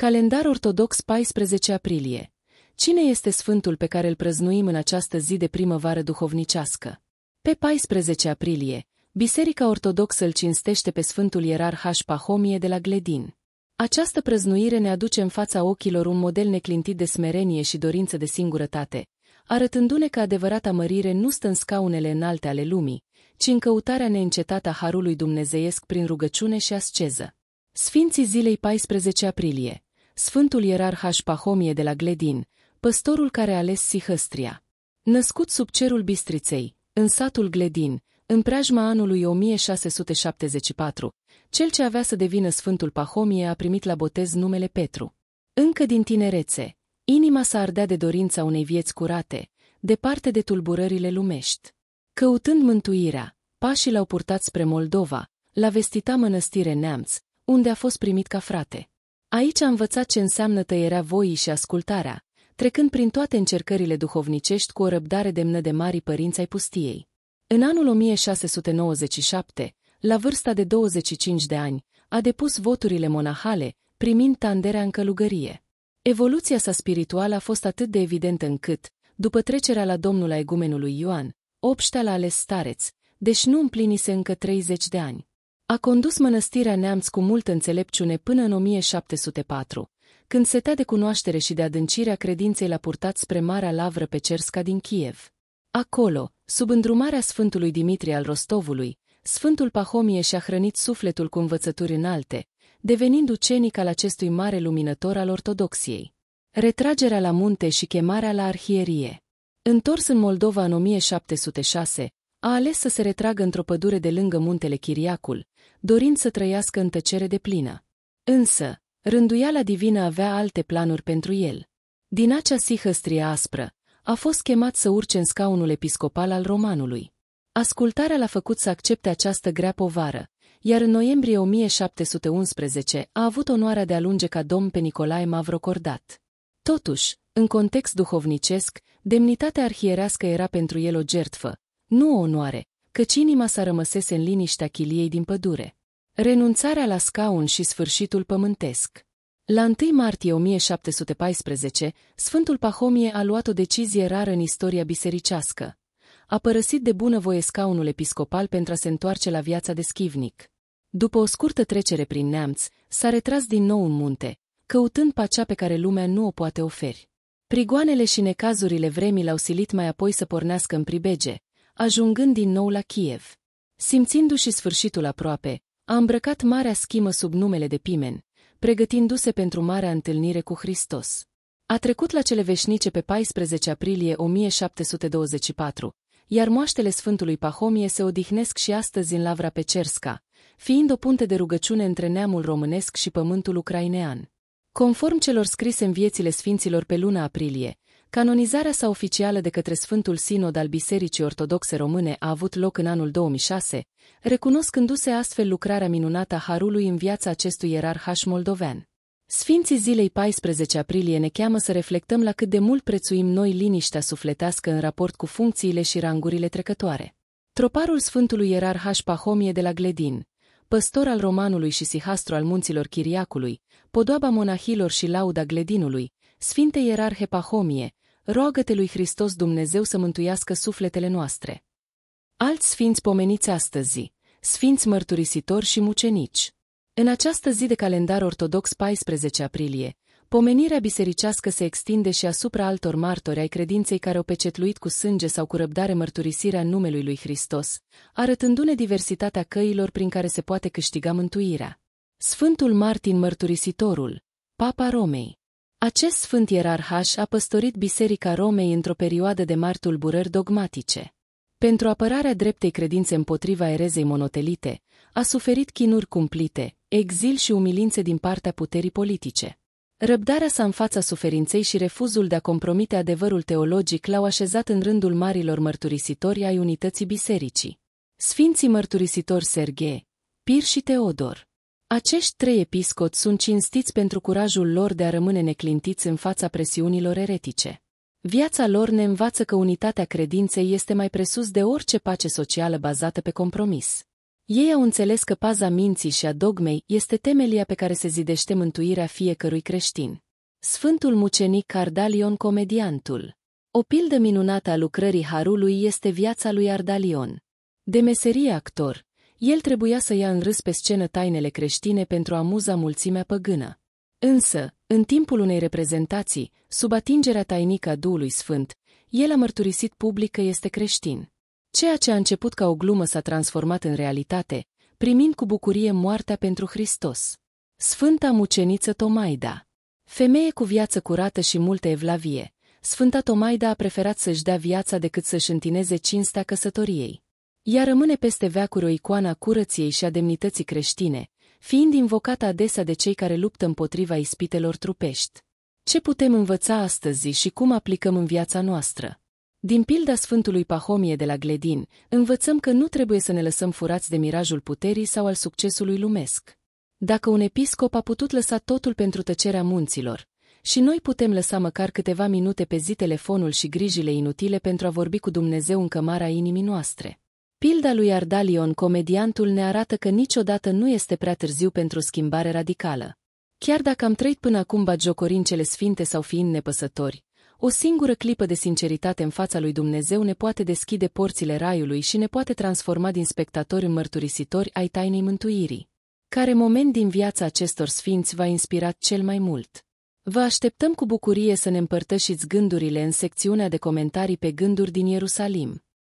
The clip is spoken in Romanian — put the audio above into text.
Calendar ortodox 14 aprilie. Cine este sfântul pe care îl prăznuim în această zi de primăvară duhovnicească? Pe 14 aprilie, Biserica Ortodoxă îl cinstește pe Sfântul Ierarh Pahomie de la Gledin. Această prăznuire ne aduce în fața ochilor un model neclintit de smerenie și dorință de singurătate, arătându-ne că adevărata mărire nu stă în scaunele înalte ale lumii, ci în căutarea neîncetată a Harului Dumnezeiesc prin rugăciune și asceză. Sfinții zilei 14 aprilie Sfântul Ierarh Pahomie de la Gledin, păstorul care a ales Sihăstria. Născut sub cerul Bistriței, în satul Gledin, în preajma anului 1674, cel ce avea să devină Sfântul Pahomie a primit la botez numele Petru. Încă din tinerețe, inima s-a ardea de dorința unei vieți curate, departe de tulburările lumești. Căutând mântuirea, pașii l-au purtat spre Moldova, la vestita mănăstire Neamț, unde a fost primit ca frate. Aici a învățat ce înseamnă tăierea voii și ascultarea, trecând prin toate încercările duhovnicești cu o răbdare demnă de mari părinți ai pustiei. În anul 1697, la vârsta de 25 de ani, a depus voturile monahale, primind tanderea în călugărie. Evoluția sa spirituală a fost atât de evidentă încât, după trecerea la domnul a egumenului Ioan, Obștea l-a ales stareț, deși nu împlinise încă 30 de ani. A condus mănăstirea Neamț cu multă înțelepciune până în 1704, când setea de cunoaștere și de adâncirea credinței l-a purtat spre Marea Lavră pe Cersca din Kiev. Acolo, sub îndrumarea Sfântului Dimitrie al Rostovului, Sfântul Pahomie și-a hrănit sufletul cu învățături înalte, devenind ucenic al acestui mare luminător al ortodoxiei. Retragerea la munte și chemarea la arhierie. Întors în Moldova în 1706, a ales să se retragă într-o pădure de lângă muntele Chiriacul, dorind să trăiască în tăcere de plină. Însă, rânduiala divină avea alte planuri pentru el. Din acea sihăstrie aspră, a fost chemat să urce în scaunul episcopal al romanului. Ascultarea l-a făcut să accepte această grea povară, iar în noiembrie 1711 a avut onoarea de a lunge ca domn pe Nicolae Mavrocordat. Totuși, în context duhovnicesc, demnitatea arhierească era pentru el o gertfă, nu o onoare, căci inima sa rămăsese în liniștea chiliei din pădure. Renunțarea la scaun și sfârșitul pământesc. La 1 martie 1714, Sfântul Pahomie a luat o decizie rară în istoria bisericească. A părăsit de bunăvoie scaunul episcopal pentru a se întoarce la viața de schivnic. După o scurtă trecere prin neamț, s-a retras din nou în munte, căutând pacea pe care lumea nu o poate oferi. Prigoanele și necazurile vremii l-au silit mai apoi să pornească în pribege, ajungând din nou la Kiev. Simțindu-și sfârșitul aproape, a îmbrăcat marea schimă sub numele de Pimen, pregătindu-se pentru marea întâlnire cu Hristos. A trecut la cele veșnice pe 14 aprilie 1724, iar moaștele Sfântului Pahomie se odihnesc și astăzi în Lavra Pecerska, fiind o punte de rugăciune între neamul românesc și pământul ucrainean. Conform celor scrise în viețile sfinților pe luna aprilie, canonizarea sa oficială de către Sfântul Sinod al Bisericii Ortodoxe Române a avut loc în anul 2006, recunoscându-se astfel lucrarea minunată a Harului în viața acestui ierarhaș moldovean. Sfinții zilei 14 aprilie ne cheamă să reflectăm la cât de mult prețuim noi liniștea sufletească în raport cu funcțiile și rangurile trecătoare. Troparul Sfântului Ierarhaș Pahomie de la Gledin, păstor al romanului și sihastru al munților Chiriacului, podoaba monahilor și lauda Gledinului, Sfinte Ierarhe Pahomie, roagă-te lui Hristos Dumnezeu să mântuiască sufletele noastre. Alți sfinți pomeniți astăzi, sfinți mărturisitori și mucenici. În această zi de calendar ortodox 14 aprilie, pomenirea bisericească se extinde și asupra altor martori ai credinței care au pecetluit cu sânge sau cu răbdare mărturisirea numelui lui Hristos, arătându-ne diversitatea căilor prin care se poate câștiga mântuirea. Sfântul Martin Mărturisitorul, Papa Romei acest sfânt ierarhaș a păstorit Biserica Romei într-o perioadă de mari tulburări dogmatice. Pentru apărarea dreptei credințe împotriva erezei monotelite, a suferit chinuri cumplite, exil și umilințe din partea puterii politice. Răbdarea sa în fața suferinței și refuzul de a compromite adevărul teologic l-au așezat în rândul marilor mărturisitori ai unității bisericii. Sfinții mărturisitori Serghe, Pir și Teodor acești trei episcopi sunt cinstiți pentru curajul lor de a rămâne neclintiți în fața presiunilor eretice. Viața lor ne învață că unitatea credinței este mai presus de orice pace socială bazată pe compromis. Ei au înțeles că paza minții și a dogmei este temelia pe care se zidește mântuirea fiecărui creștin. Sfântul mucenic Cardalion Comediantul O pildă minunată a lucrării Harului este viața lui Ardalion. De meserie actor, el trebuia să ia în râs pe scenă tainele creștine pentru a muza mulțimea păgână. Însă, în timpul unei reprezentații, sub atingerea tainică a Duhului Sfânt, el a mărturisit public că este creștin. Ceea ce a început ca o glumă s-a transformat în realitate, primind cu bucurie moartea pentru Hristos. Sfânta muceniță Tomaida Femeie cu viață curată și multe evlavie, Sfânta Tomaida a preferat să-și dea viața decât să-și întineze cinstea căsătoriei. Ea rămâne peste veacuri o icoană a curăției și a demnității creștine, fiind invocată adesea de cei care luptă împotriva ispitelor trupești. Ce putem învăța astăzi și cum aplicăm în viața noastră? Din pilda Sfântului Pahomie de la Gledin, învățăm că nu trebuie să ne lăsăm furați de mirajul puterii sau al succesului lumesc. Dacă un episcop a putut lăsa totul pentru tăcerea munților, și noi putem lăsa măcar câteva minute pe zi telefonul și grijile inutile pentru a vorbi cu Dumnezeu în cămara inimii noastre. Pilda lui Ardalion, comediantul, ne arată că niciodată nu este prea târziu pentru schimbare radicală. Chiar dacă am trăit până acum bagiocorind cele sfinte sau fiind nepăsători, o singură clipă de sinceritate în fața lui Dumnezeu ne poate deschide porțile raiului și ne poate transforma din spectatori în mărturisitori ai tainei mântuirii. Care moment din viața acestor sfinți v-a inspirat cel mai mult? Vă așteptăm cu bucurie să ne împărtășiți gândurile în secțiunea de comentarii pe gânduri din Ierusalim.